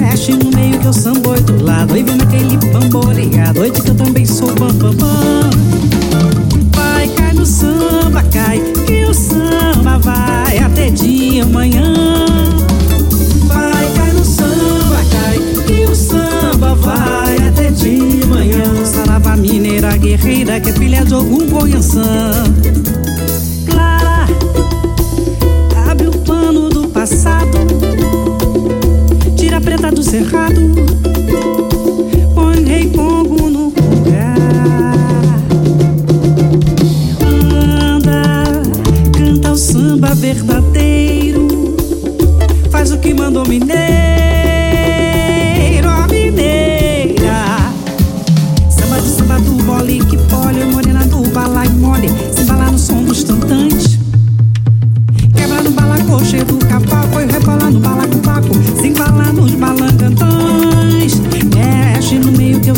Mexe no meio que eu samboi do lado. E vem naquele bamboreado. Hoje que eu também sou bam bam bam. Vai, cai no samba, cai. Que o samba vai até de amanhã. Vai, cai no samba, cai. Que o samba vai até de manhã. Sarava mineira guerreira que é filha de algum Goiançã. Cerrado. Põe rei no lugar. Anda, canta o samba verdadeiro. Faz o que mandou mineiro,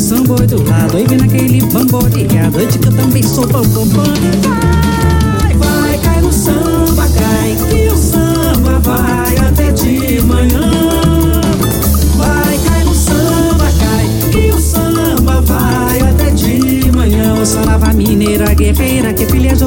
samboi do lado. E vem naquele bamboreado. Hoje que eu também sou bam bam bam. Vai, vai, cai no samba, cai. Que o samba vai até de manhã. Vai, cai no samba, cai. Que o samba vai até de manhã. Sou nova mineira guerreira que filha de